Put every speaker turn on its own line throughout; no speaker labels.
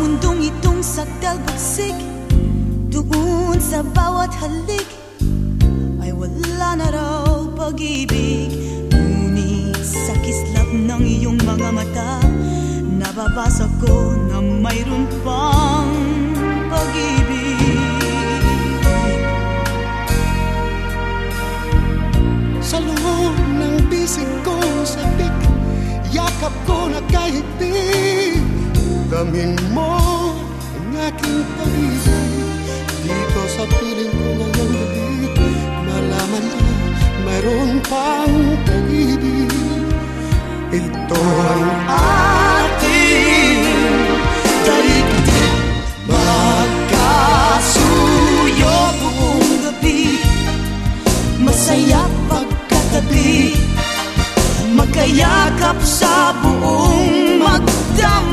mundong itong sagdalbagsik Doon sa bawat halik Ay wala na raw pag-ibig. Ngunit sa kislap ng iyong mga mata Nababasa ko na mayroon pang pag-ibig.
Sa loob ng bisig ko sa sabik Yakap ko na kahit di Damin mo ang aking pag-ibig. Dito sa piling ko ngayong gabi Malaman na mayroon pang pag-ibig.
Ito ang ating daigdig. Magkasuyo buong gabi. Masaya pagkatabi. Magkayakap sa buong magdamag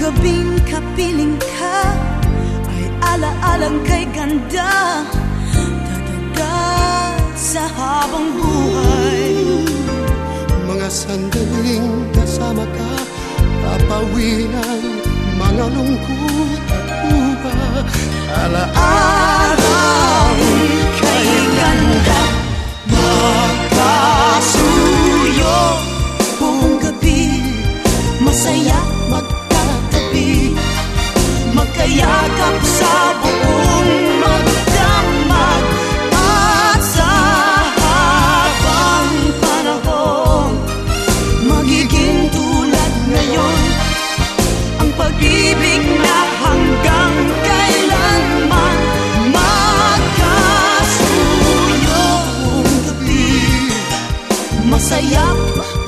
gabing kapiling ka Ay alaalang kay ganda. Tataga sa habang buhay.
Mga sandaling kasama ka Papawin ang mga lungkot at uba
Alaalang kay ganda Magkasuyo Buong gabi Masaya magkasuyo Yakap sa buong magdamag At sa habang panahon. Magiging tulad ngayon Ang pag-ibig na hanggang kailanman Magkasulong gabi. Masaya pa